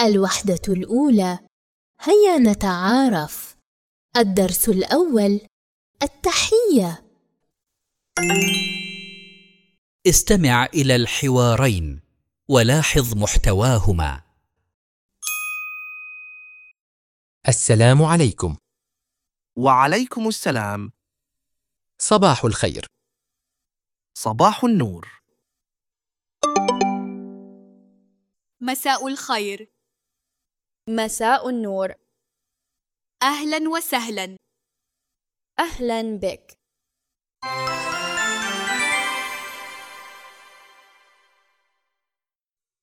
الوحدة الأولى هيا نتعارف. الدرس الأول التحية. استمع إلى الحوارين ولاحظ محتواهما. السلام عليكم. وعليكم السلام. صباح الخير. صباح النور. مساء الخير. مساء النور. أهلا وسهلا. أهلا بك.